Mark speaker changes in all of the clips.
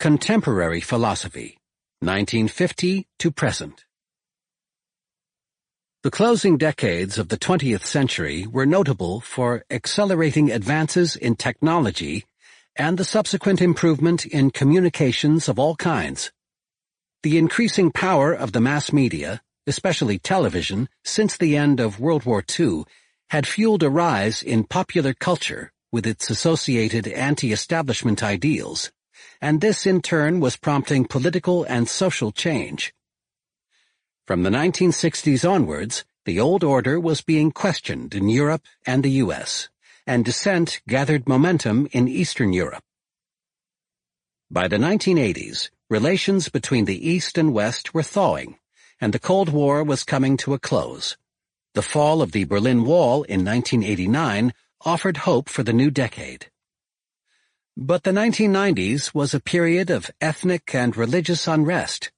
Speaker 1: Contemporary Philosophy, 1950 to Present. The closing decades of the 20th century were notable for accelerating advances in technology and the subsequent improvement in communications of all kinds. The increasing power of the mass media, especially television, since the end of World War II had fueled a rise in popular culture with its associated anti-establishment ideals and this in turn was prompting political and social change. From the 1960s onwards, the old order was being questioned in Europe and the US, and dissent gathered momentum in Eastern Europe. By the 1980s, relations between the East and West were thawing, and the Cold War was coming to a close. The fall of the Berlin Wall in 1989 offered hope for the new decade. But the 1990s was a period of ethnic and religious unrest,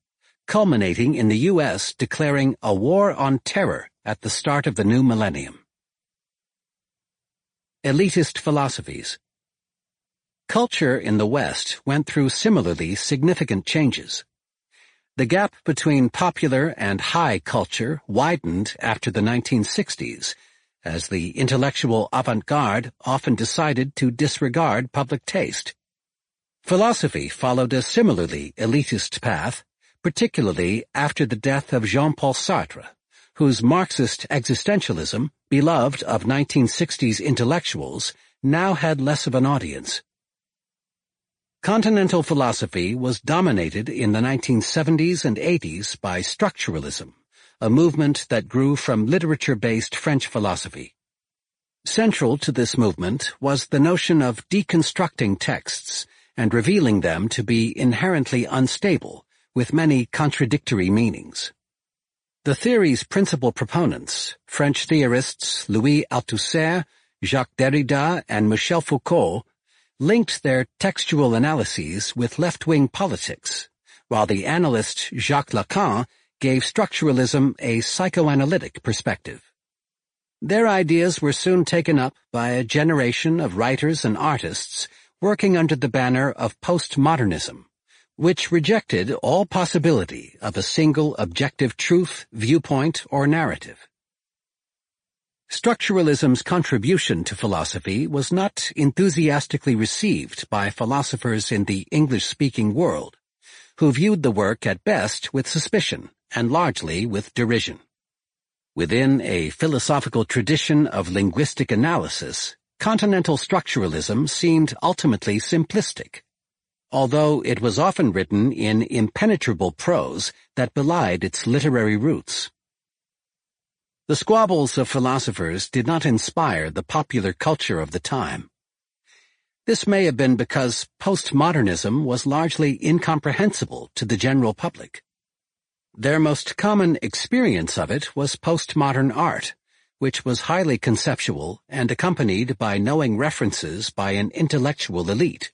Speaker 1: culminating in the U.S. declaring a war on terror at the start of the new millennium. Elitist Philosophies Culture in the West went through similarly significant changes. The gap between popular and high culture widened after the 1960s, as the intellectual avant-garde often decided to disregard public taste. Philosophy followed a similarly elitist path, particularly after the death of Jean-Paul Sartre, whose Marxist existentialism, beloved of 1960s intellectuals, now had less of an audience. Continental philosophy was dominated in the 1970s and 80s by structuralism, a movement that grew from literature-based French philosophy. Central to this movement was the notion of deconstructing texts and revealing them to be inherently unstable, with many contradictory meanings. The theory's principal proponents, French theorists Louis Althusser, Jacques Derrida, and Michel Foucault, linked their textual analyses with left-wing politics, while the analyst Jacques Lacan gave structuralism a psychoanalytic perspective. Their ideas were soon taken up by a generation of writers and artists working under the banner of postmodernism, which rejected all possibility of a single objective truth, viewpoint, or narrative. Structuralism's contribution to philosophy was not enthusiastically received by philosophers in the English-speaking world, who viewed the work at best with suspicion and largely with derision. Within a philosophical tradition of linguistic analysis, continental structuralism seemed ultimately simplistic, although it was often written in impenetrable prose that belied its literary roots. The squabbles of philosophers did not inspire the popular culture of the time. This may have been because postmodernism was largely incomprehensible to the general public. Their most common experience of it was postmodern art, which was highly conceptual and accompanied by knowing references by an intellectual elite.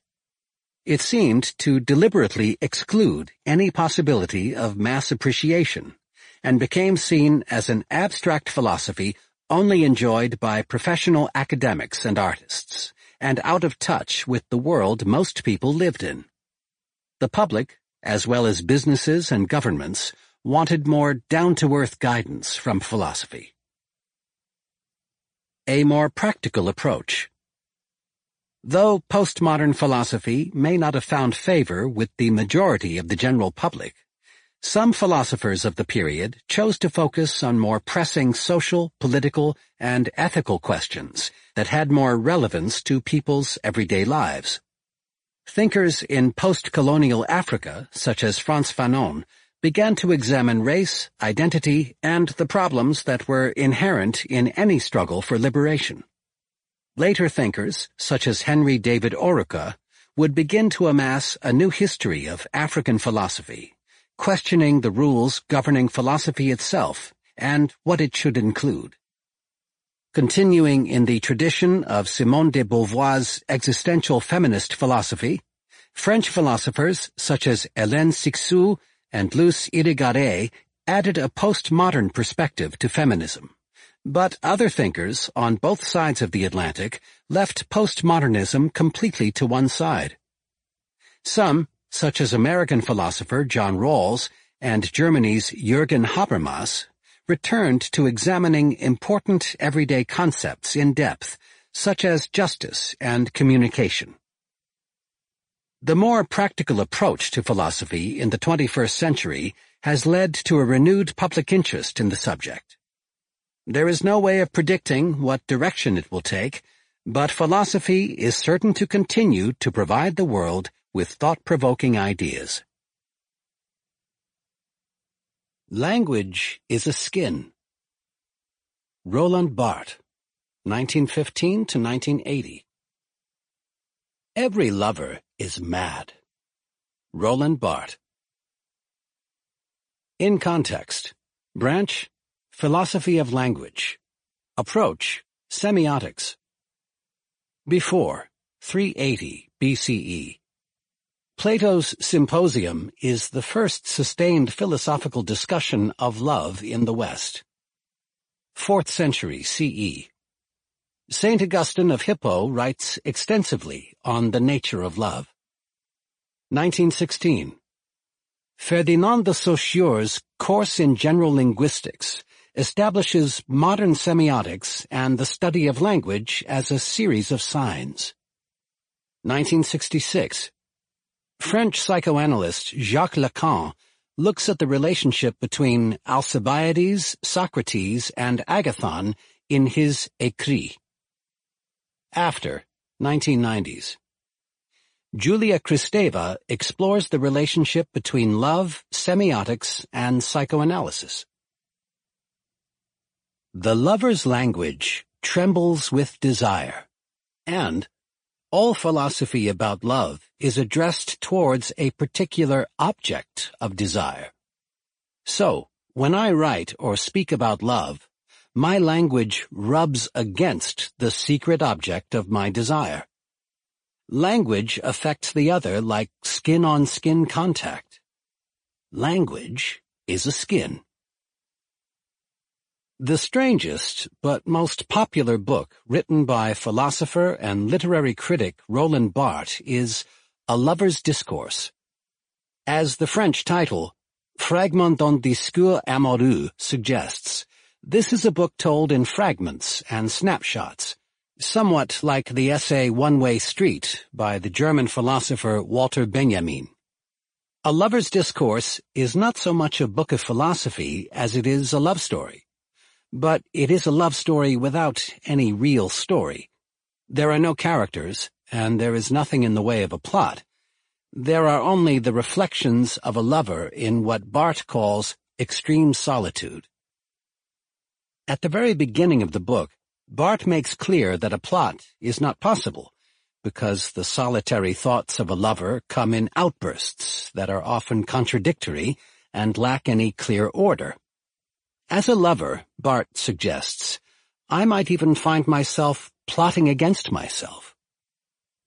Speaker 1: It seemed to deliberately exclude any possibility of mass appreciation, and became seen as an abstract philosophy only enjoyed by professional academics and artists, and out of touch with the world most people lived in. The public, as well as businesses and governments, wanted more down-to-earth guidance from philosophy. A more practical approach. Though postmodern philosophy may not have found favor with the majority of the general public, some philosophers of the period chose to focus on more pressing social, political, and ethical questions that had more relevance to people's everyday lives. Thinkers in post-colonial Africa, such as Frantz Fanon, began to examine race, identity, and the problems that were inherent in any struggle for liberation. Later thinkers, such as Henry David Oruka, would begin to amass a new history of African philosophy, questioning the rules governing philosophy itself and what it should include. Continuing in the tradition of Simone de Beauvoir's existential feminist philosophy, French philosophers such as Hélène Cixous and Luce Irigaray added a postmodern perspective to feminism. But other thinkers, on both sides of the Atlantic, left postmodernism completely to one side. Some, such as American philosopher John Rawls and Germany's Jürgen Habermas, returned to examining important everyday concepts in depth, such as justice and communication. The more practical approach to philosophy in the 21st century has led to a renewed public interest in the subject. There is no way of predicting what direction it will take, but philosophy is certain to continue to provide the world with thought-provoking ideas. Language is a skin. Roland Barthes, 1915 to 1980. Every lover is mad. Roland Barthes. In context, branch, philosophy of language, approach, semiotics. Before 380 BCE, Plato's Symposium is the first sustained philosophical discussion of love in the West. 4th century CE, St. Augustine of Hippo writes extensively on the nature of love. 1916. Ferdinand de Saussure's Course in General Linguistics establishes modern semiotics and the study of language as a series of signs. 1966. French psychoanalyst Jacques Lacan looks at the relationship between Alcibiades, Socrates, and Agathon in his Écrit. After 1990s. Julia Kristeva explores the relationship between love, semiotics, and psychoanalysis. The lover's language trembles with desire, and all philosophy about love is addressed towards a particular object of desire. So, when I write or speak about love, my language rubs against the secret object of my desire. Language affects the other like skin-on-skin -skin contact. Language is a skin. The strangest but most popular book written by philosopher and literary critic Roland Barthes is A Lover's Discourse. As the French title, Fragment d'un discours amoureux suggests, this is a book told in fragments and snapshots, somewhat like the essay One Way Street by the German philosopher Walter Benjamin. A Lover's Discourse is not so much a book of philosophy as it is a love story. But it is a love story without any real story. There are no characters, and there is nothing in the way of a plot. There are only the reflections of a lover in what Barthes calls extreme solitude. At the very beginning of the book, Barthes makes clear that a plot is not possible, because the solitary thoughts of a lover come in outbursts that are often contradictory and lack any clear order. As a lover, Barthes suggests, I might even find myself plotting against myself.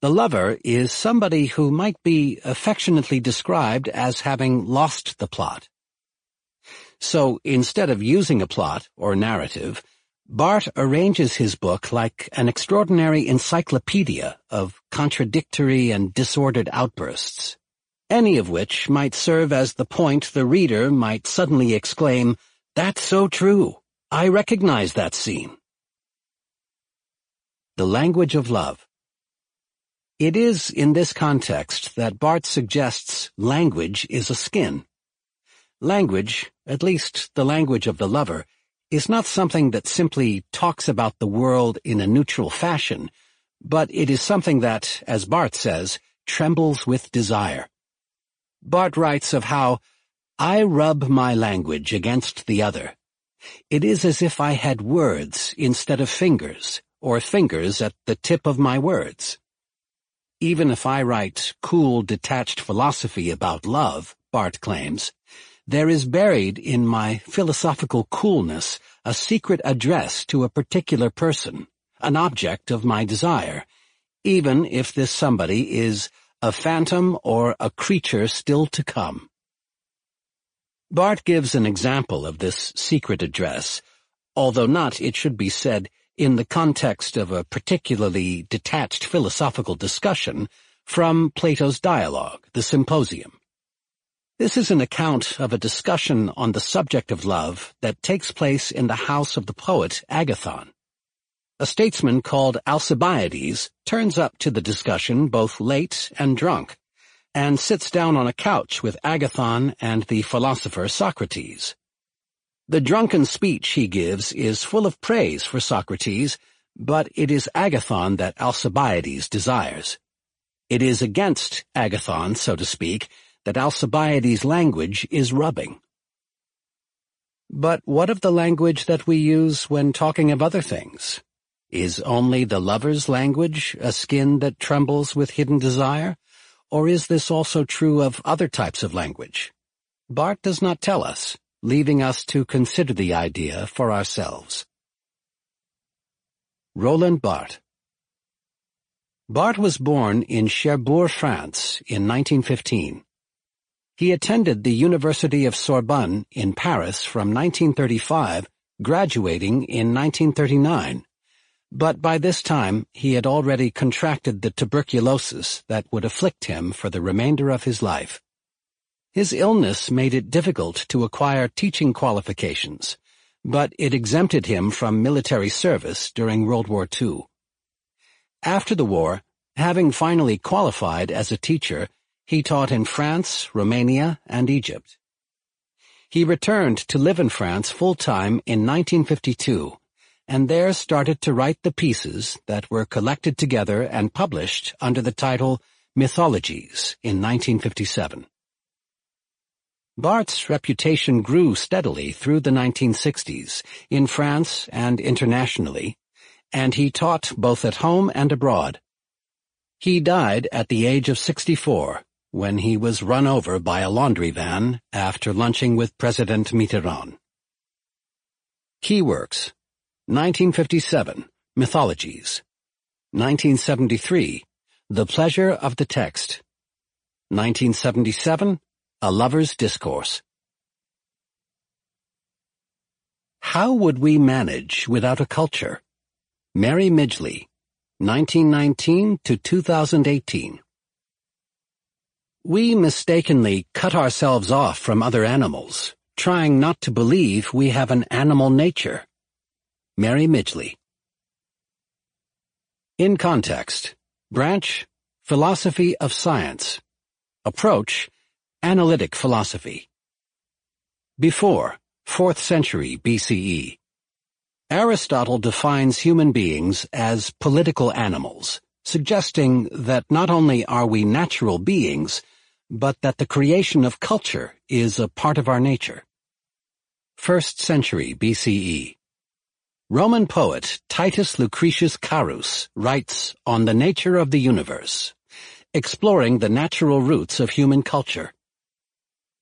Speaker 1: The lover is somebody who might be affectionately described as having lost the plot, so instead of using a plot or narrative, Barthes arranges his book like an extraordinary encyclopedia of contradictory and disordered outbursts, any of which might serve as the point the reader might suddenly exclaim, That's so true! I recognize that scene. The Language of Love It is in this context that Barthes suggests language is a skin, Language, at least the language of the lover, is not something that simply talks about the world in a neutral fashion, but it is something that, as Barthes says, trembles with desire. Barthes writes of how, I rub my language against the other. It is as if I had words instead of fingers, or fingers at the tip of my words. Even if I write cool, detached philosophy about love, Barthes claims, there is buried in my philosophical coolness a secret address to a particular person, an object of my desire, even if this somebody is a phantom or a creature still to come. Barthes gives an example of this secret address, although not, it should be said, in the context of a particularly detached philosophical discussion from Plato's dialogue, the Symposium. This is an account of a discussion on the subject of love that takes place in the house of the poet Agathon. A statesman called Alcibiades turns up to the discussion both late and drunk, and sits down on a couch with Agathon and the philosopher Socrates. The drunken speech he gives is full of praise for Socrates, but it is Agathon that Alcibiades desires. It is against Agathon, so to speak, that Alcibiades' language is rubbing. But what of the language that we use when talking of other things? Is only the lover's language a skin that trembles with hidden desire? Or is this also true of other types of language? Barthes does not tell us, leaving us to consider the idea for ourselves. Roland Barthes Barthes was born in Cherbourg, France, in 1915. He attended the University of Sorbonne in Paris from 1935, graduating in 1939. But by this time, he had already contracted the tuberculosis that would afflict him for the remainder of his life. His illness made it difficult to acquire teaching qualifications, but it exempted him from military service during World War II. After the war, having finally qualified as a teacher, he taught in France, Romania, and Egypt. He returned to live in France full-time in 1952, and there started to write the pieces that were collected together and published under the title Mythologies in 1957. Barthes's reputation grew steadily through the 1960s, in France and internationally, and he taught both at home and abroad. He died at the age of 64 when he was run over by a laundry van after lunching with President Mitterrand. Key works 1957, Mythologies. 1973, The Pleasure of the Text. 1977, A Lover's Discourse. How Would We Manage Without a Culture? Mary Midgley, 1919 to 2018 we mistakenly cut ourselves off from other animals, trying not to believe we have an animal nature. Mary Midgley. In Context Branch Philosophy of Science. Approach Analytic Philosophy. Before 4th century BCE Aristotle defines human beings as political animals suggesting that not only are we natural beings, but that the creation of culture is a part of our nature. First century BCE Roman poet Titus Lucretius Carus writes on the nature of the universe, exploring the natural roots of human culture.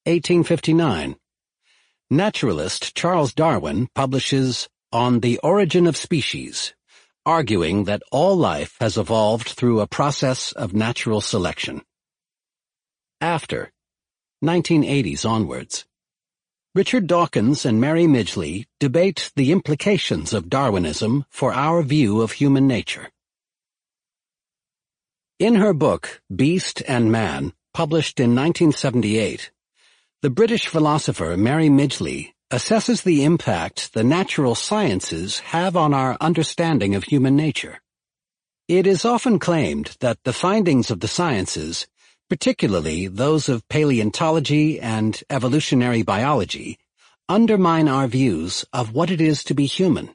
Speaker 1: 1859. Naturalist Charles Darwin publishes On the Origin of Species, arguing that all life has evolved through a process of natural selection. After 1980s onwards, Richard Dawkins and Mary Midgley debate the implications of Darwinism for our view of human nature. In her book, Beast and Man, published in 1978, the British philosopher Mary Midgley assesses the impact the natural sciences have on our understanding of human nature. It is often claimed that the findings of the sciences, particularly those of paleontology and evolutionary biology, undermine our views of what it is to be human.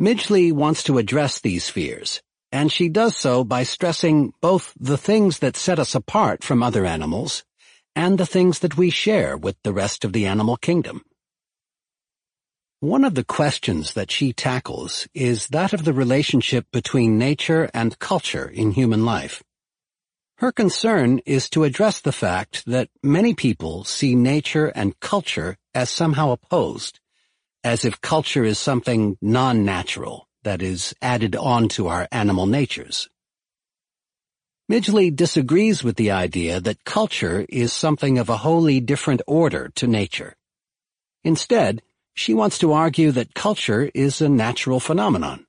Speaker 1: Midgley wants to address these fears, and she does so by stressing both the things that set us apart from other animals and the things that we share with the rest of the animal kingdom. One of the questions that she tackles is that of the relationship between nature and culture in human life. Her concern is to address the fact that many people see nature and culture as somehow opposed, as if culture is something non-natural that is added on to our animal natures. Midgley disagrees with the idea that culture is something of a wholly different order to nature. Instead, she wants to argue that culture is a natural phenomenon.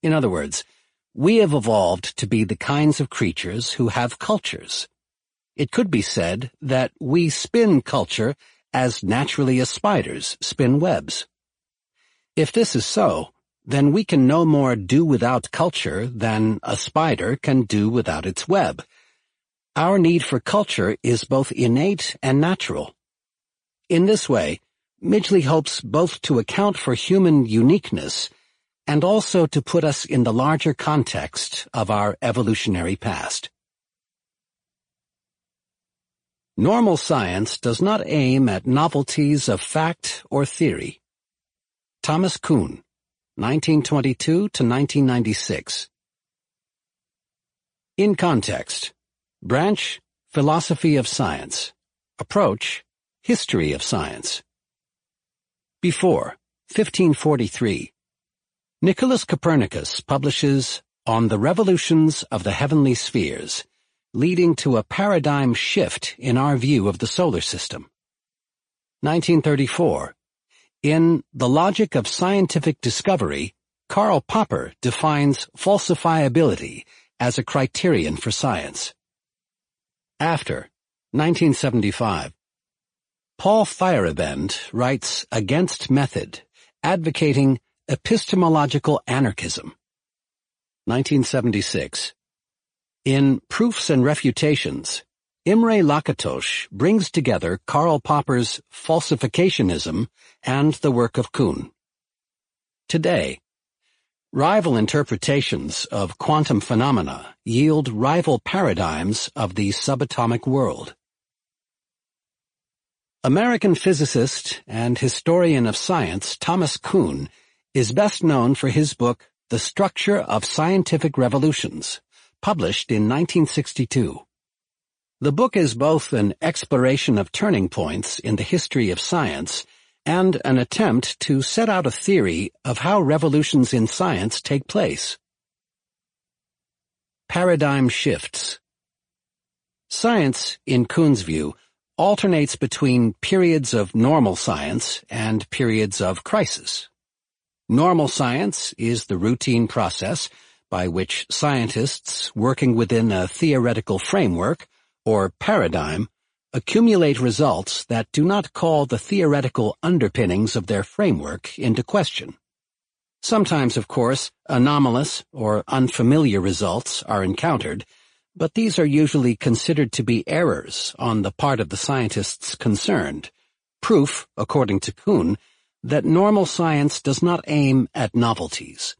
Speaker 1: In other words, we have evolved to be the kinds of creatures who have cultures. It could be said that we spin culture as naturally as spiders spin webs. If this is so, then we can no more do without culture than a spider can do without its web. Our need for culture is both innate and natural. In this way, Midgley hopes both to account for human uniqueness and also to put us in the larger context of our evolutionary past. Normal science does not aim at novelties of fact or theory. Thomas Kuhn, 1922 to 1996. In context, branch, philosophy of science, approach, history of science. Before, 1543. Nicholas Copernicus publishes On the Revolutions of the Heavenly Spheres, leading to a paradigm shift in our view of the solar system. 1934. In The Logic of Scientific Discovery, Karl Popper defines falsifiability as a criterion for science. After, 1975. Paul Feyerabend writes against method, advocating epistemological anarchism. 1976. In Proofs and Refutations, Imre Lakatos brings together Karl Popper's falsificationism and the work of Kuhn. Today, rival interpretations of quantum phenomena yield rival paradigms of the subatomic world. American physicist and historian of science Thomas Kuhn is best known for his book The Structure of Scientific Revolutions, published in 1962. The book is both an exploration of turning points in the history of science and an attempt to set out a theory of how revolutions in science take place. Paradigm Shifts Science, in Kuhn's view, alternates between periods of normal science and periods of crisis. Normal science is the routine process by which scientists working within a theoretical framework, or paradigm, accumulate results that do not call the theoretical underpinnings of their framework into question. Sometimes, of course, anomalous or unfamiliar results are encountered, but these are usually considered to be errors on the part of the scientists concerned, proof, according to Kuhn, that normal science does not aim at novelties.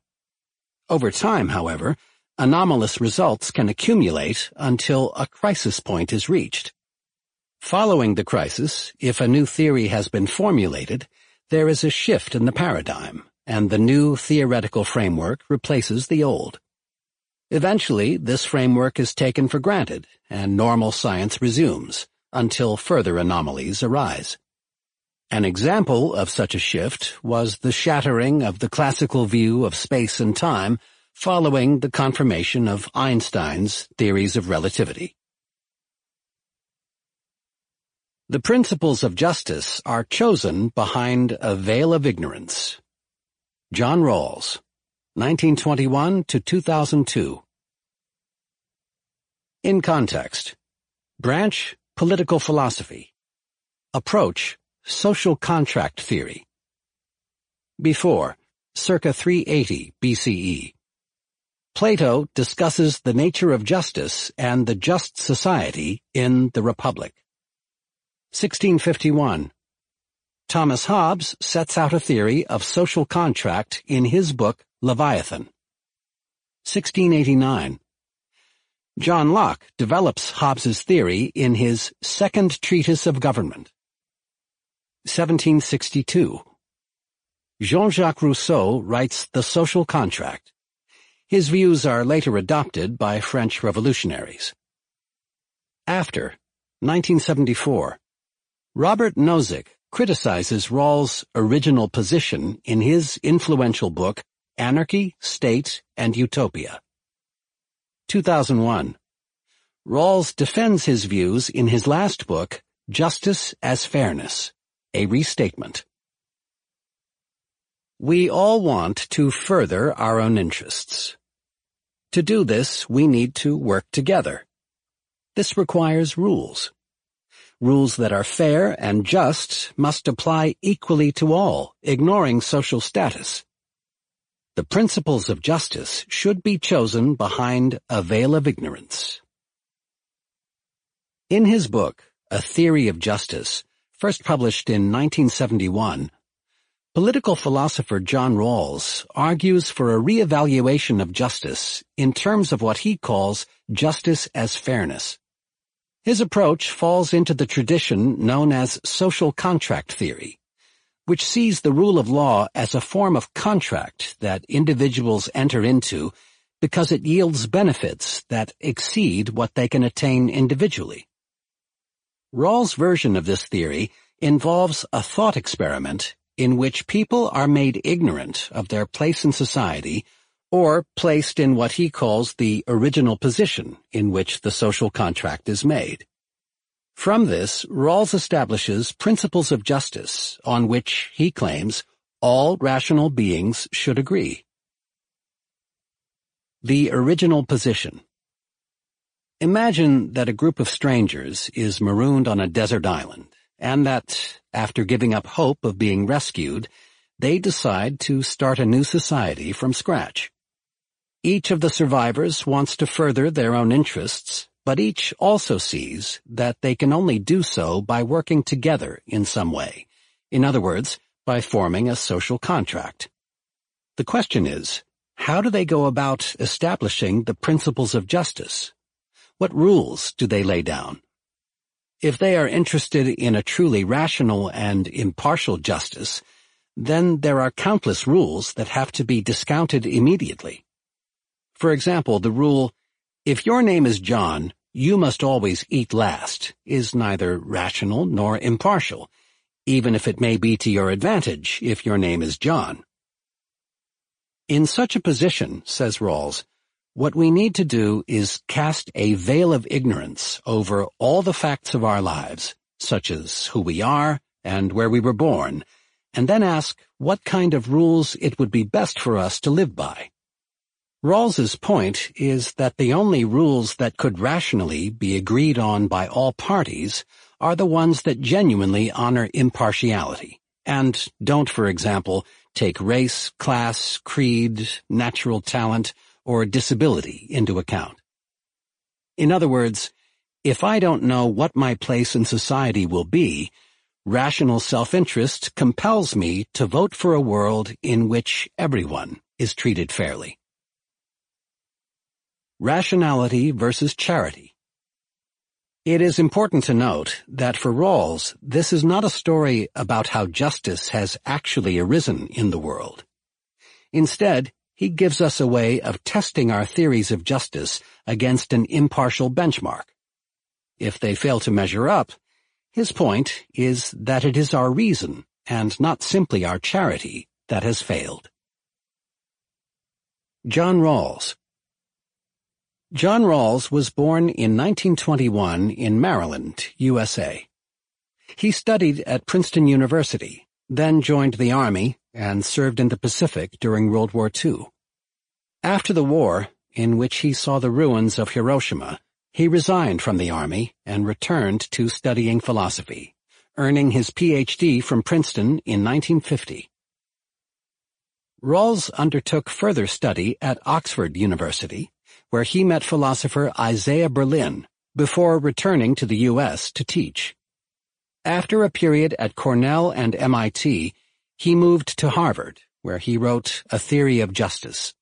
Speaker 1: Over time, however, anomalous results can accumulate until a crisis point is reached. Following the crisis, if a new theory has been formulated, there is a shift in the paradigm, and the new theoretical framework replaces the old. Eventually, this framework is taken for granted, and normal science resumes, until further anomalies arise. An example of such a shift was the shattering of the classical view of space and time following the confirmation of Einstein's theories of relativity. The principles of justice are chosen behind a veil of ignorance. John Rawls 1921 to 2002. In context. Branch, political philosophy. Approach, social contract theory. Before, circa 380 BCE. Plato discusses the nature of justice and the just society in The Republic. 1651. Thomas Hobbes sets out a theory of social contract in his book Leviathan. 1689. John Locke develops Hobbes's theory in his Second Treatise of Government. 1762. Jean-Jacques Rousseau writes The Social Contract. His views are later adopted by French revolutionaries. After 1974, Robert Nozick criticizes Rawls' original position in his influential book Anarchy, State, and Utopia. 2001. Rawls defends his views in his last book, Justice as Fairness, a restatement. We all want to further our own interests. To do this, we need to work together. This requires rules. Rules that are fair and just must apply equally to all, ignoring social status. The principles of justice should be chosen behind a veil of ignorance. In his book, A Theory of Justice, first published in 1971, political philosopher John Rawls argues for a reevaluation of justice in terms of what he calls justice as fairness. His approach falls into the tradition known as social contract theory which sees the rule of law as a form of contract that individuals enter into because it yields benefits that exceed what they can attain individually. Rawls' version of this theory involves a thought experiment in which people are made ignorant of their place in society or placed in what he calls the original position in which the social contract is made. From this, Rawls establishes principles of justice on which, he claims, all rational beings should agree. The original position. Imagine that a group of strangers is marooned on a desert island, and that, after giving up hope of being rescued, they decide to start a new society from scratch. Each of the survivors wants to further their own interests but each also sees that they can only do so by working together in some way. In other words, by forming a social contract. The question is, how do they go about establishing the principles of justice? What rules do they lay down? If they are interested in a truly rational and impartial justice, then there are countless rules that have to be discounted immediately. For example, the rule, if your name is John, you must always eat last, is neither rational nor impartial, even if it may be to your advantage if your name is John. In such a position, says Rawls, what we need to do is cast a veil of ignorance over all the facts of our lives, such as who we are and where we were born, and then ask what kind of rules it would be best for us to live by. Rawls's point is that the only rules that could rationally be agreed on by all parties are the ones that genuinely honor impartiality and don't, for example, take race, class, creed, natural talent, or disability into account. In other words, if I don't know what my place in society will be, rational self-interest compels me to vote for a world in which everyone is treated fairly. Rationality versus Charity. It is important to note that for Rawls, this is not a story about how justice has actually arisen in the world. Instead, he gives us a way of testing our theories of justice against an impartial benchmark. If they fail to measure up, his point is that it is our reason, and not simply our charity, that has failed. John Rawls, John Rawls was born in 1921 in Maryland, USA. He studied at Princeton University, then joined the Army, and served in the Pacific during World War II. After the war, in which he saw the ruins of Hiroshima, he resigned from the Army and returned to studying philosophy, earning his Ph.D. from Princeton in 1950. Rawls undertook further study at Oxford University, where he met philosopher Isaiah Berlin before returning to the U.S. to teach. After a period at Cornell and MIT, he moved to Harvard, where he wrote A Theory of Justice.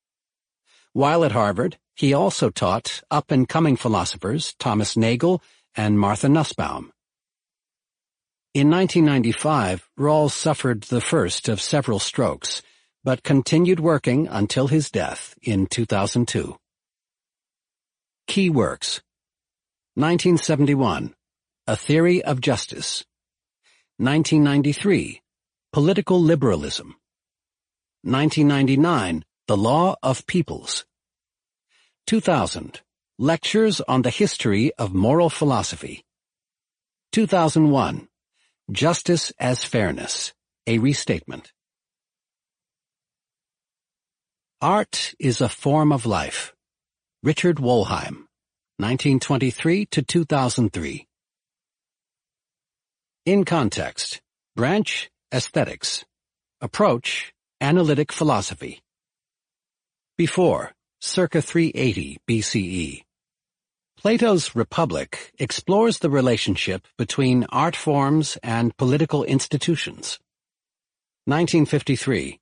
Speaker 1: While at Harvard, he also taught up-and-coming philosophers Thomas Nagel and Martha Nussbaum. In 1995, Rawls suffered the first of several strokes, but continued working until his death in 2002. Key works 1971 A Theory of Justice. 1993 Political Liberalism. 1999 The Law of Peoples. 2000 Lectures on the History of Moral Philosophy. 2001 Justice as Fairness. A Restatement. Art is a form of life. Richard Wollheim, 1923 to 2003. In context, branch, aesthetics. Approach, analytic philosophy. Before, circa 380 BCE. Plato's Republic explores the relationship between art forms and political institutions. 1953,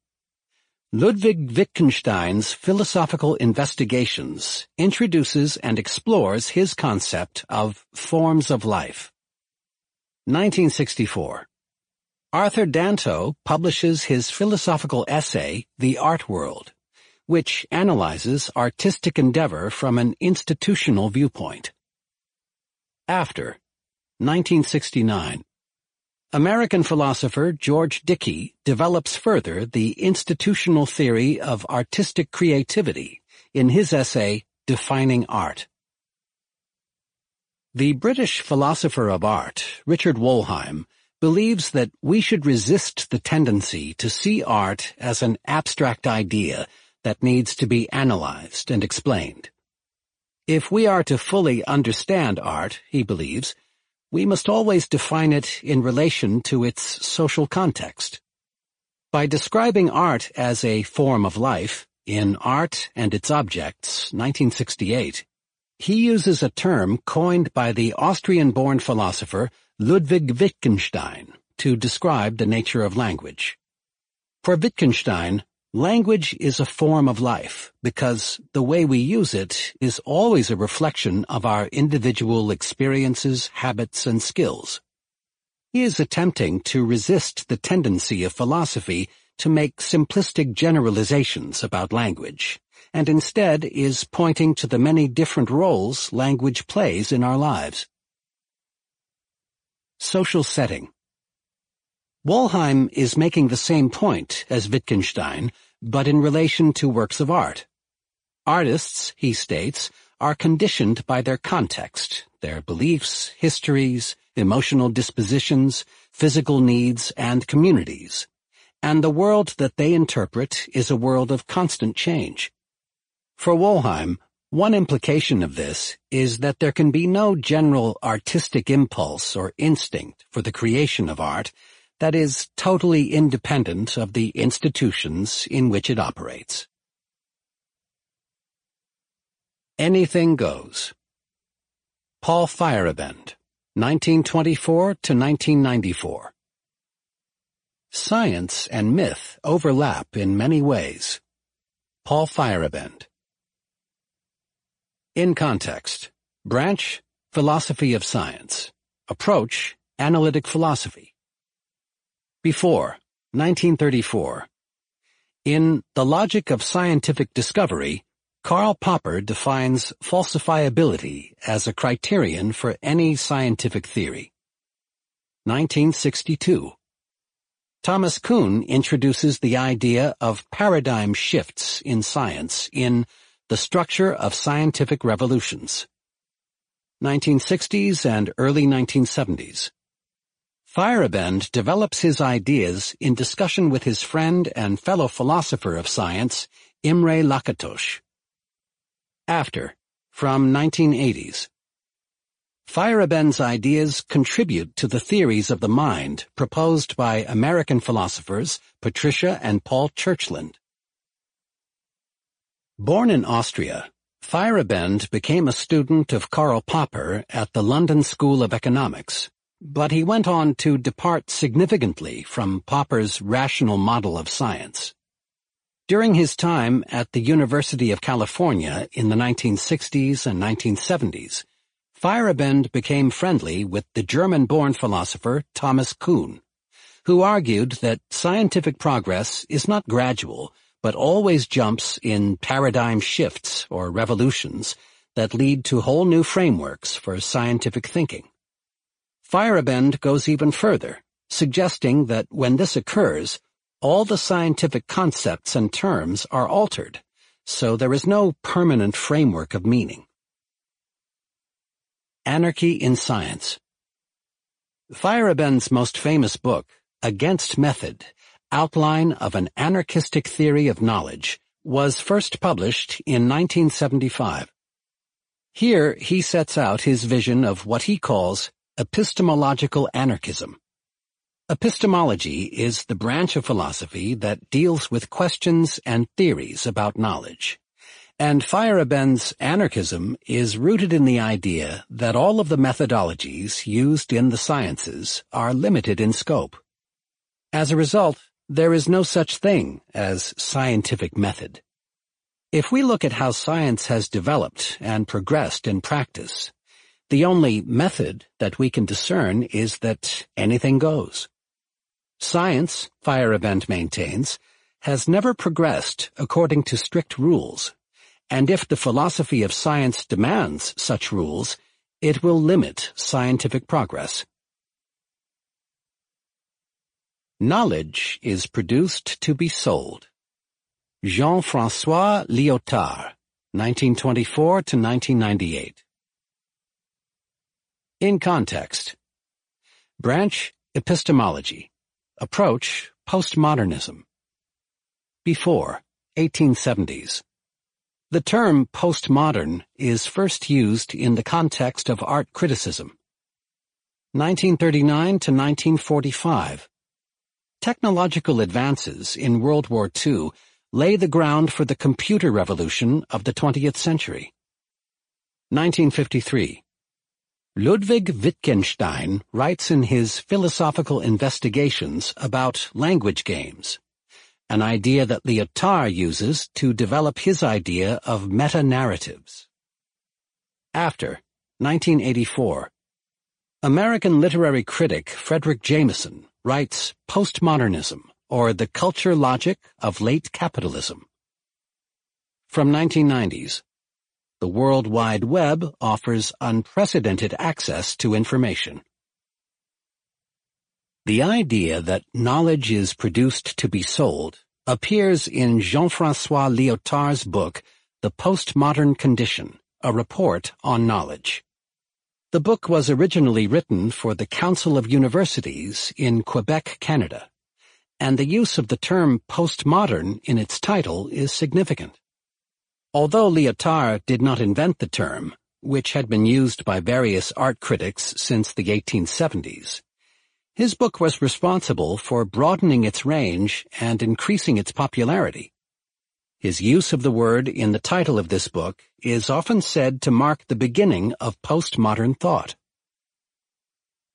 Speaker 1: Ludwig Wittgenstein's Philosophical Investigations introduces and explores his concept of forms of life. 1964. Arthur Danto publishes his philosophical essay, The Art World, which analyzes artistic endeavor from an institutional viewpoint. After 1969. American philosopher George Dickie develops further the institutional theory of artistic creativity in his essay Defining Art. The British philosopher of art, Richard Wollheim, believes that we should resist the tendency to see art as an abstract idea that needs to be analyzed and explained. If we are to fully understand art, he believes, we must always define it in relation to its social context. By describing art as a form of life, in Art and Its Objects, 1968, he uses a term coined by the Austrian-born philosopher Ludwig Wittgenstein to describe the nature of language. For Wittgenstein, Language is a form of life because the way we use it is always a reflection of our individual experiences, habits, and skills. He is attempting to resist the tendency of philosophy to make simplistic generalizations about language, and instead is pointing to the many different roles language plays in our lives. Social setting Wollheim is making the same point as Wittgenstein, but in relation to works of art. Artists, he states, are conditioned by their context, their beliefs, histories, emotional dispositions, physical needs, and communities. And the world that they interpret is a world of constant change. For Wollheim, one implication of this is that there can be no general artistic impulse or instinct for the creation of art that is, totally independent of the institutions in which it operates. Anything Goes. Paul Feyerabend, 1924 to 1994 Science and myth overlap in many ways. Paul Feyerabend In Context Branch, Philosophy of Science. Approach, Analytic Philosophy. Before, 1934. In The Logic of Scientific Discovery, Karl Popper defines falsifiability as a criterion for any scientific theory. 1962. Thomas Kuhn introduces the idea of paradigm shifts in science in The Structure of Scientific Revolutions. 1960s and early 1970s. Feyerabend develops his ideas in discussion with his friend and fellow philosopher of science, Imre Lakatos. After, from 1980s. Feyerabend's ideas contribute to the theories of the mind proposed by American philosophers Patricia and Paul Churchland. Born in Austria, Feyerabend became a student of Karl Popper at the London School of Economics. But he went on to depart significantly from Popper's rational model of science. During his time at the University of California in the 1960s and 1970s, Feyerabend became friendly with the German-born philosopher Thomas Kuhn, who argued that scientific progress is not gradual, but always jumps in paradigm shifts or revolutions that lead to whole new frameworks for scientific thinking. Feyerabend goes even further, suggesting that when this occurs, all the scientific concepts and terms are altered, so there is no permanent framework of meaning. Anarchy in Science Feyerabend's most famous book, Against Method, Outline of an Anarchistic Theory of Knowledge, was first published in 1975. Here he sets out his vision of what he calls Epistemological Anarchism Epistemology is the branch of philosophy that deals with questions and theories about knowledge. And Feyerabend's anarchism is rooted in the idea that all of the methodologies used in the sciences are limited in scope. As a result, there is no such thing as scientific method. If we look at how science has developed and progressed in practice, the only method that we can discern is that anything goes. Science, Feyerabend maintains, has never progressed according to strict rules, and if the philosophy of science demands such rules, it will limit scientific progress. Knowledge is produced to be sold. Jean-François Lyotard, 1924 to 1998 in context. Branch, epistemology. Approach, postmodernism. Before, 1870s. The term postmodern is first used in the context of art criticism. 1939 to 1945. Technological advances in World War II lay the ground for the computer revolution of the 20th century. 1953. Ludwig Wittgenstein writes in his Philosophical Investigations about language games, an idea that Lyotard uses to develop his idea of meta-narratives. After 1984, American literary critic Fredric Jameson writes Postmodernism, or the Culture Logic of Late Capitalism. From 1990s, the World Wide Web offers unprecedented access to information. The idea that knowledge is produced to be sold appears in Jean-François Lyotard's book, The Postmodern Condition, a report on knowledge. The book was originally written for the Council of Universities in Quebec, Canada, and the use of the term postmodern in its title is significant. Although Lyotard did not invent the term, which had been used by various art critics since the 1870s, his book was responsible for broadening its range and increasing its popularity. His use of the word in the title of this book is often said to mark the beginning of postmodern thought.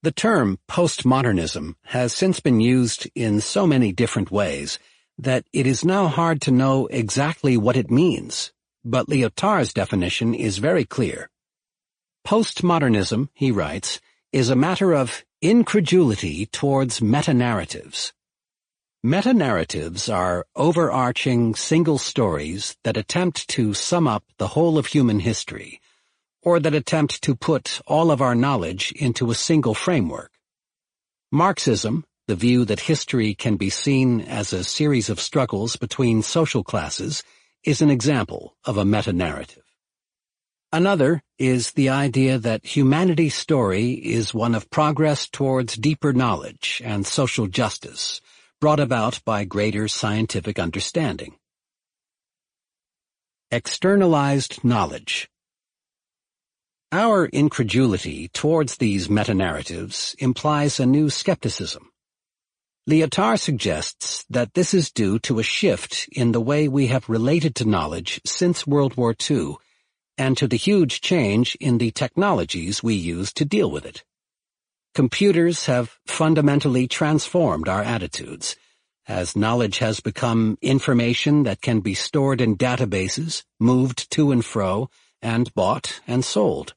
Speaker 1: The term postmodernism has since been used in so many different ways that it is now hard to know exactly what it means but Lyotard's definition is very clear. Postmodernism, he writes, is a matter of incredulity towards meta-narratives. Meta-narratives are overarching single stories that attempt to sum up the whole of human history, or that attempt to put all of our knowledge into a single framework. Marxism, the view that history can be seen as a series of struggles between social classes, is an example of a meta-narrative. Another is the idea that humanity's story is one of progress towards deeper knowledge and social justice, brought about by greater scientific understanding. Externalized Knowledge Our incredulity towards these meta-narratives implies a new skepticism, Lyotard suggests that this is due to a shift in the way we have related to knowledge since World War II and to the huge change in the technologies we use to deal with it. Computers have fundamentally transformed our attitudes, as knowledge has become information that can be stored in databases, moved to and fro, and bought and sold.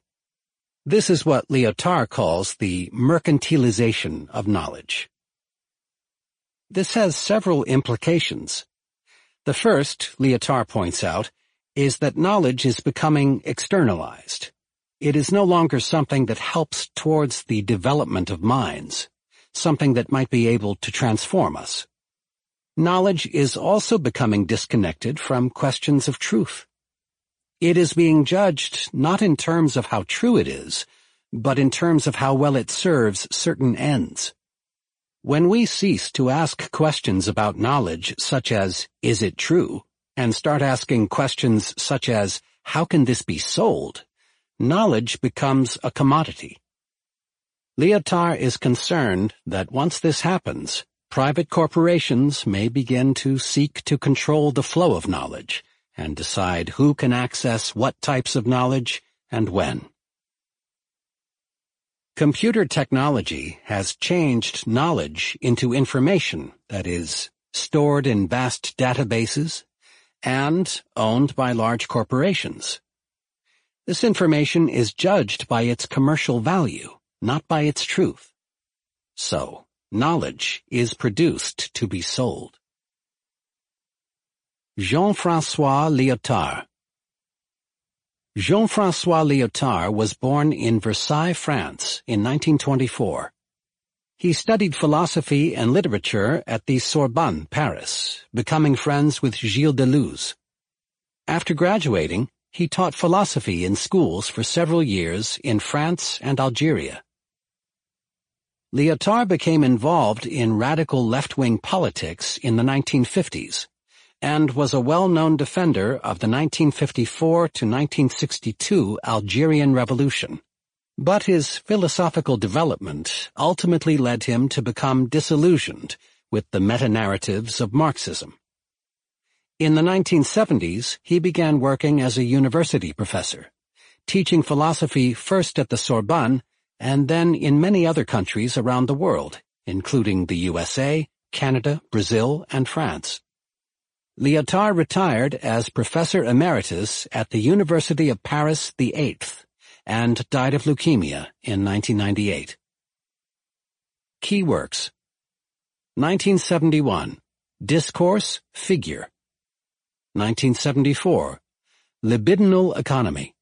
Speaker 1: This is what Lyotard calls the mercantilization of knowledge. This has several implications. The first, Lyotard points out, is that knowledge is becoming externalized. It is no longer something that helps towards the development of minds, something that might be able to transform us. Knowledge is also becoming disconnected from questions of truth. It is being judged not in terms of how true it is, but in terms of how well it serves certain ends. When we cease to ask questions about knowledge such as, is it true, and start asking questions such as, how can this be sold, knowledge becomes a commodity. Lyotard is concerned that once this happens, private corporations may begin to seek to control the flow of knowledge and decide who can access what types of knowledge and when. Computer technology has changed knowledge into information that is stored in vast databases and owned by large corporations. This information is judged by its commercial value, not by its truth. So, knowledge is produced to be sold. Jean-François Lyotard Jean-François Lyotard was born in Versailles, France in 1924. He studied philosophy and literature at the Sorbonne, Paris, becoming friends with Gilles Deleuze. After graduating, he taught philosophy in schools for several years in France and Algeria. Lyotard became involved in radical left-wing politics in the 1950s and was a well-known defender of the 1954 to 1962 Algerian Revolution. But his philosophical development ultimately led him to become disillusioned with the meta-narratives of Marxism. In the 1970s, he began working as a university professor, teaching philosophy first at the Sorbonne and then in many other countries around the world, including the USA, Canada, Brazil, and France. Lyotard retired as Professor Emeritus at the University of Paris VIII and died of leukemia in 1998. Key works 1971 Discourse, Figure. 1974 Libidinal Economy.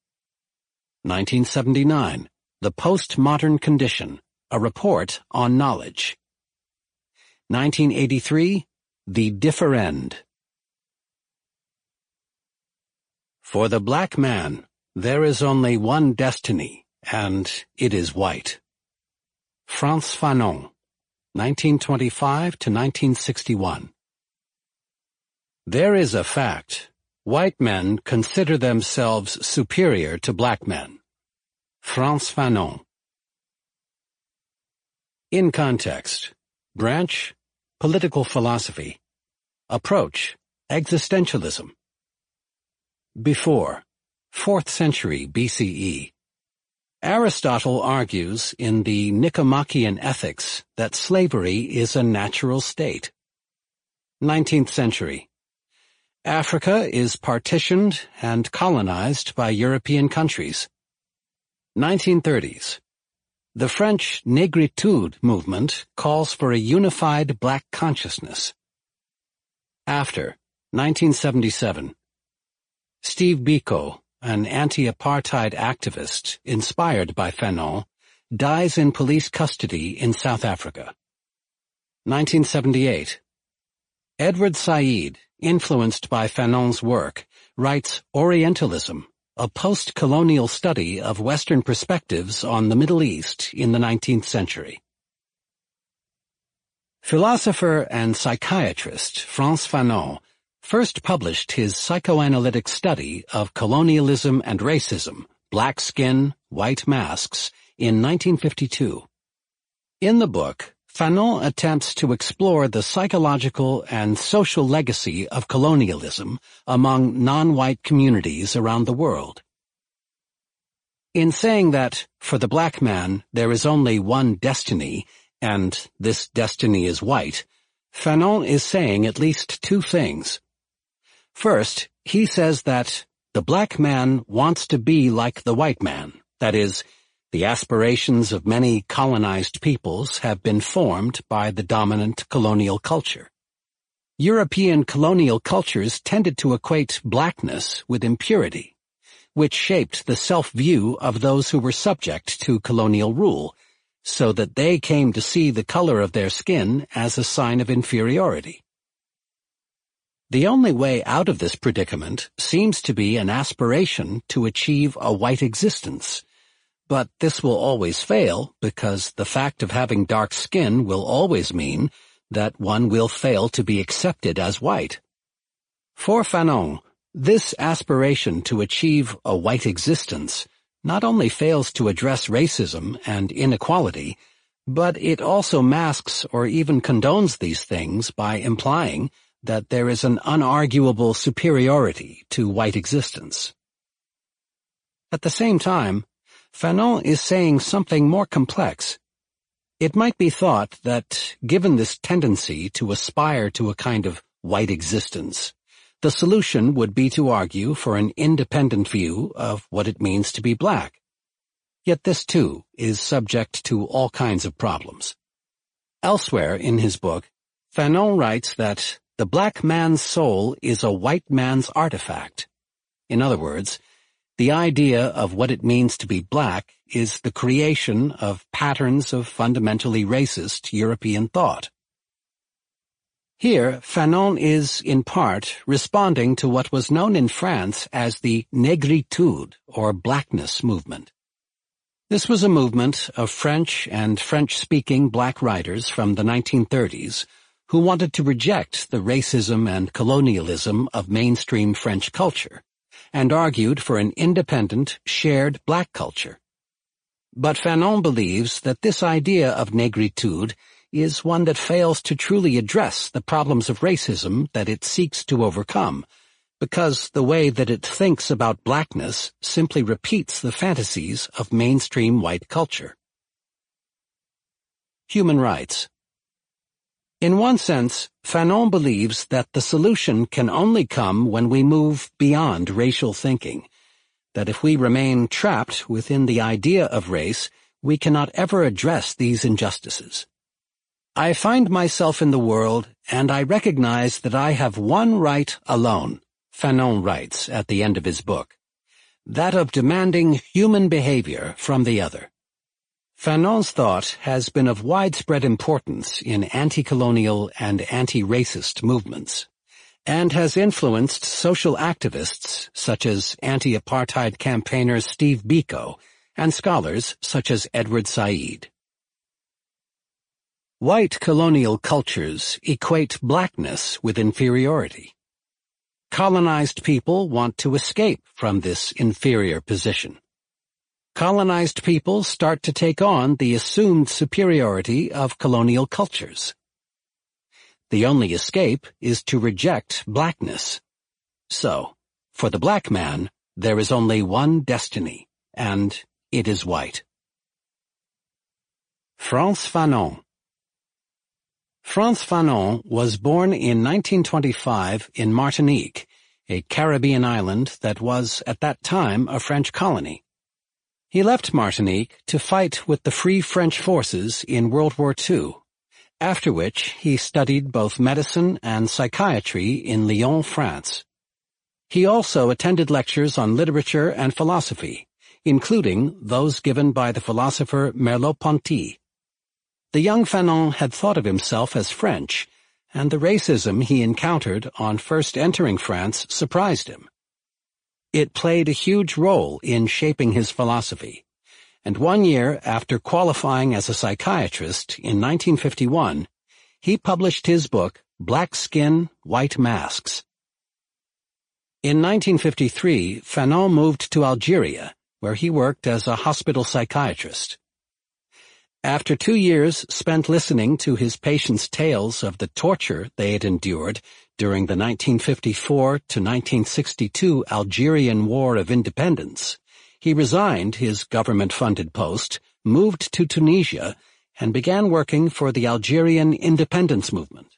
Speaker 1: 1979 The Postmodern Condition, A Report on Knowledge. 1983 The Differend. For the black man, there is only one destiny, and it is white. Frantz Fanon, 1925 to 1961. There is a fact. White men consider themselves superior to black men. Frantz Fanon. In context, branch, political philosophy, approach, existentialism. Before, 4th century BCE. Aristotle argues in the Nicomachean Ethics that slavery is a natural state. 19th century. Africa is partitioned and colonized by European countries. 1930s. The French Negritude movement calls for a unified black consciousness. After 1977, Steve Biko, an anti-apartheid activist inspired by Fanon, dies in police custody in South Africa. 1978. Edward Said, influenced by Fanon's work, writes Orientalism, a post-colonial study of Western perspectives on the Middle East in the 19th century. Philosopher and psychiatrist Frantz Fanon first published his psychoanalytic study of colonialism and racism, Black Skin, White Masks, in 1952. In the book, Fanon attempts to explore the psychological and social legacy of colonialism among non-white communities around the world. In saying that, for the black man, there is only one destiny, and this destiny is white, Fanon is saying at least two things. First, he says that the black man wants to be like the white man, that is, the aspirations of many colonized peoples have been formed by the dominant colonial culture. European colonial cultures tended to equate blackness with impurity, which shaped the self-view of those who were subject to colonial rule, so that they came to see the color of their skin as a sign of inferiority. The only way out of this predicament seems to be an aspiration to achieve a white existence, but this will always fail because the fact of having dark skin will always mean that one will fail to be accepted as white. For Fanon, this aspiration to achieve a white existence not only fails to address racism and inequality, but it also masks or even condones these things by implying that there is an unarguable superiority to white existence. At the same time, Fanon is saying something more complex. It might be thought that, given this tendency to aspire to a kind of white existence, the solution would be to argue for an independent view of what it means to be black. Yet this too is subject to all kinds of problems. Elsewhere in his book, Fanon writes that the black man's soul is a white man's artifact. In other words, the idea of what it means to be black is the creation of patterns of fundamentally racist European thought. Here, Fanon is, in part, responding to what was known in France as the Negritude, or Blackness movement. This was a movement of French and French-speaking black writers from the 1930s who wanted to reject the racism and colonialism of mainstream French culture, and argued for an independent, shared black culture. But Fanon believes that this idea of negritude is one that fails to truly address the problems of racism that it seeks to overcome, because the way that it thinks about blackness simply repeats the fantasies of mainstream white culture. Human rights in one sense, Fanon believes that the solution can only come when we move beyond racial thinking, that if we remain trapped within the idea of race, we cannot ever address these injustices. I find myself in the world, and I recognize that I have one right alone, Fanon writes at the end of his book, that of demanding human behavior from the other. Fanon's thought has been of widespread importance in anti-colonial and anti-racist movements, and has influenced social activists such as anti-apartheid campaigner Steve Biko and scholars such as Edward Said. White colonial cultures equate blackness with inferiority. Colonized people want to escape from this inferior position colonized people start to take on the assumed superiority of colonial cultures. The only escape is to reject blackness. So, for the black man, there is only one destiny, and it is white. Frantz Fanon Frantz Fanon was born in 1925 in Martinique, a Caribbean island that was at that time a French colony. He left Martinique to fight with the Free French forces in World War II, after which he studied both medicine and psychiatry in Lyon, France. He also attended lectures on literature and philosophy, including those given by the philosopher Merleau-Ponty. The young Fanon had thought of himself as French, and the racism he encountered on first entering France surprised him. It played a huge role in shaping his philosophy. And one year after qualifying as a psychiatrist in 1951, he published his book, Black Skin, White Masks. In 1953, Fanon moved to Algeria, where he worked as a hospital psychiatrist. After two years spent listening to his patients' tales of the torture they had endured during the 1954 to 1962 Algerian War of Independence, he resigned his government-funded post, moved to Tunisia, and began working for the Algerian independence movement.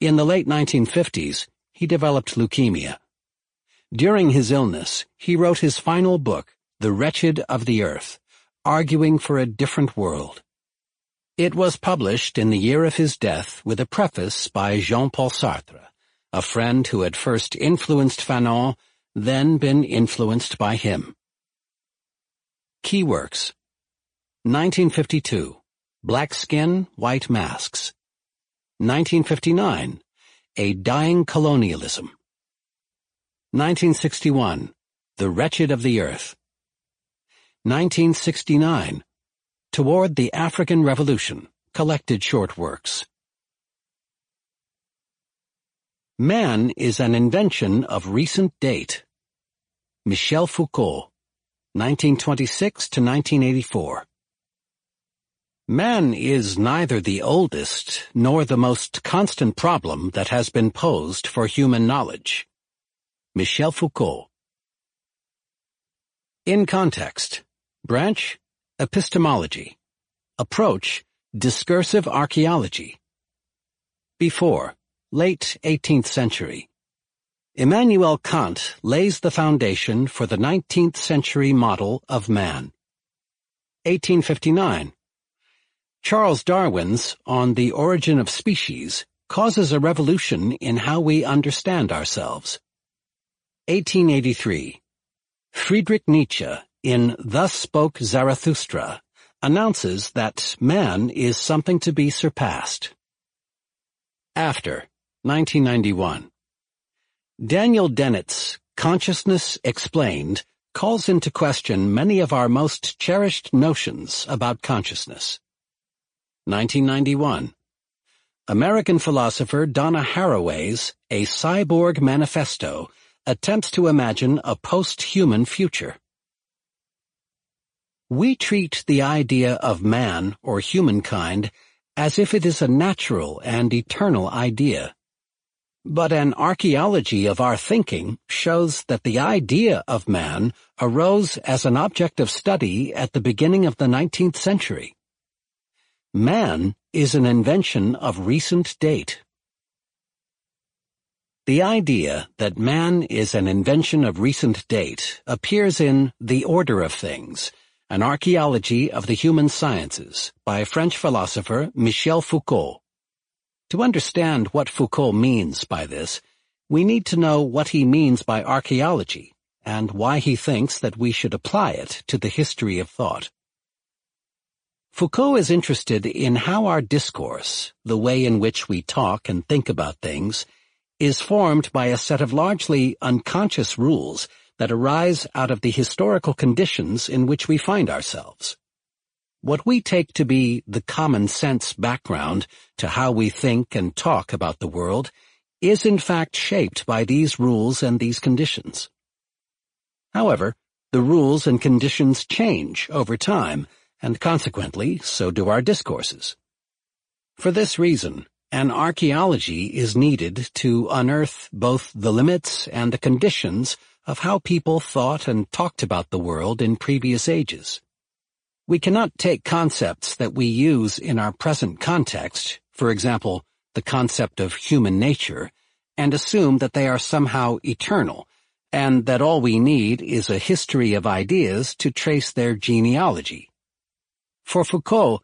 Speaker 1: In the late 1950s, he developed leukemia. During his illness, he wrote his final book, The Wretched of the Earth, arguing for a different world. It was published in the year of his death with a preface by Jean-Paul Sartre, a friend who had first influenced Fanon, then been influenced by him. Key Works 1952 Black Skin, White Masks. 1959 A Dying Colonialism. 1961 The Wretched of the Earth. 1969 Toward the African Revolution, collected short works. Man is an invention of recent date. Michel Foucault, 1926 to 1984. Man is neither the oldest nor the most constant problem that has been posed for human knowledge. Michel Foucault. In context, branch, Epistemology. Approach, discursive archaeology. Before, late 18th century. Immanuel Kant lays the foundation for the 19th century model of man. 1859. Charles Darwin's On the Origin of Species causes a revolution in how we understand ourselves. 1883. Friedrich Nietzsche in Thus Spoke Zarathustra announces that man is something to be surpassed. After 1991 Daniel Dennett's Consciousness Explained calls into question many of our most cherished notions about consciousness. 1991 American philosopher Donna Haraway's A Cyborg Manifesto attempts to imagine a post-human future we treat the idea of man or humankind as if it is a natural and eternal idea. But an archaeology of our thinking shows that the idea of man arose as an object of study at the beginning of the 19th century. Man is an invention of recent date. The idea that man is an invention of recent date appears in The Order of Things, an Archaeology of the Human Sciences by French philosopher Michel Foucault. To understand what Foucault means by this, we need to know what he means by archaeology and why he thinks that we should apply it to the history of thought. Foucault is interested in how our discourse, the way in which we talk and think about things, is formed by a set of largely unconscious rules that arise out of the historical conditions in which we find ourselves. What we take to be the common sense background to how we think and talk about the world is in fact shaped by these rules and these conditions. However, the rules and conditions change over time, and consequently, so do our discourses. For this reason, an archaeology is needed to unearth both the limits and the conditions of how people thought and talked about the world in previous ages. We cannot take concepts that we use in our present context, for example, the concept of human nature, and assume that they are somehow eternal, and that all we need is a history of ideas to trace their genealogy. For Foucault,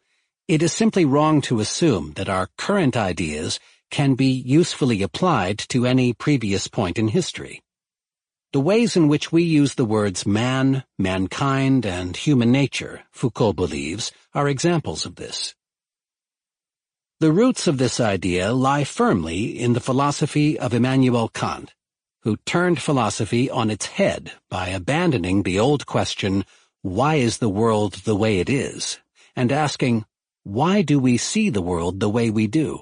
Speaker 1: it is simply wrong to assume that our current ideas can be usefully applied to any previous point in history. The ways in which we use the words man, mankind, and human nature, Foucault believes, are examples of this. The roots of this idea lie firmly in the philosophy of Immanuel Kant, who turned philosophy on its head by abandoning the old question, why is the world the way it is, and asking, why do we see the world the way we do?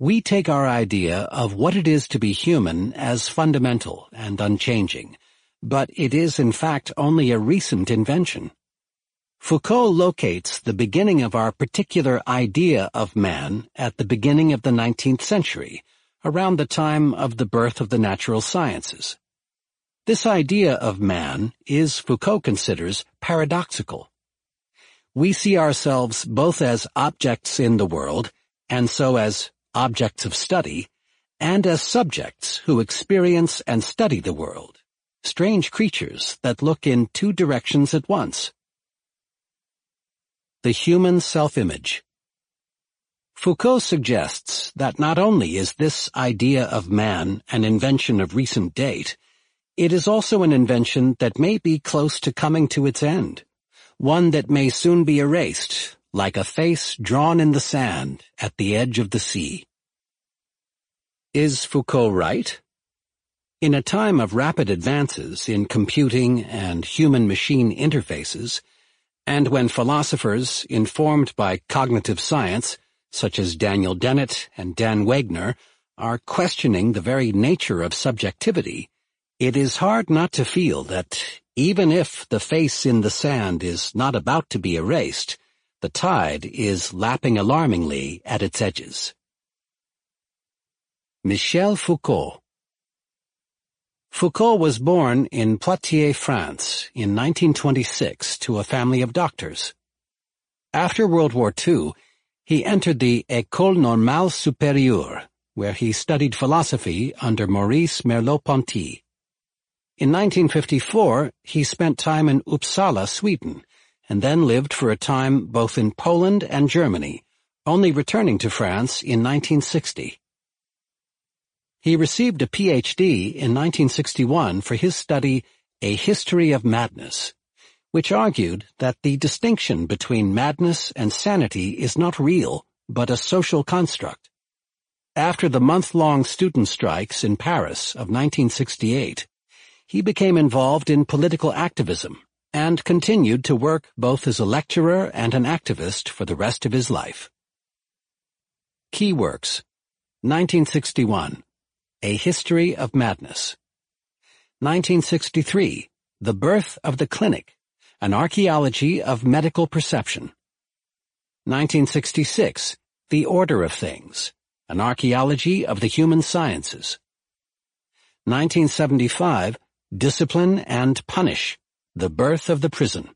Speaker 1: We take our idea of what it is to be human as fundamental and unchanging, but it is in fact only a recent invention. Foucault locates the beginning of our particular idea of man at the beginning of the 19th century, around the time of the birth of the natural sciences. This idea of man is, Foucault considers, paradoxical. We see ourselves both as objects in the world and so as objects of study, and as subjects who experience and study the world, strange creatures that look in two directions at once. The Human Self-Image Foucault suggests that not only is this idea of man an invention of recent date, it is also an invention that may be close to coming to its end, one that may soon be erased, like a face drawn in the sand at the edge of the sea. Is Foucault right? In a time of rapid advances in computing and human-machine interfaces, and when philosophers informed by cognitive science, such as Daniel Dennett and Dan Wegner, are questioning the very nature of subjectivity, it is hard not to feel that even if the face in the sand is not about to be erased, the tide is lapping alarmingly at its edges. Michel Foucault Foucault was born in Poitiers, France, in 1926 to a family of doctors. After World War II, he entered the École Normale Supérieure, where he studied philosophy under Maurice Merleau-Ponty. In 1954, he spent time in Uppsala, Sweden, and then lived for a time both in Poland and Germany, only returning to France in 1960. He received a Ph.D. in 1961 for his study A History of Madness, which argued that the distinction between madness and sanity is not real, but a social construct. After the month-long student strikes in Paris of 1968, he became involved in political activism and continued to work both as a lecturer and an activist for the rest of his life. Key Works 1961 a History of Madness. 1963, The Birth of the Clinic, An Archaeology of Medical Perception. 1966, The Order of Things, An Archaeology of the Human Sciences. 1975, Discipline and Punish, The Birth of the Prison.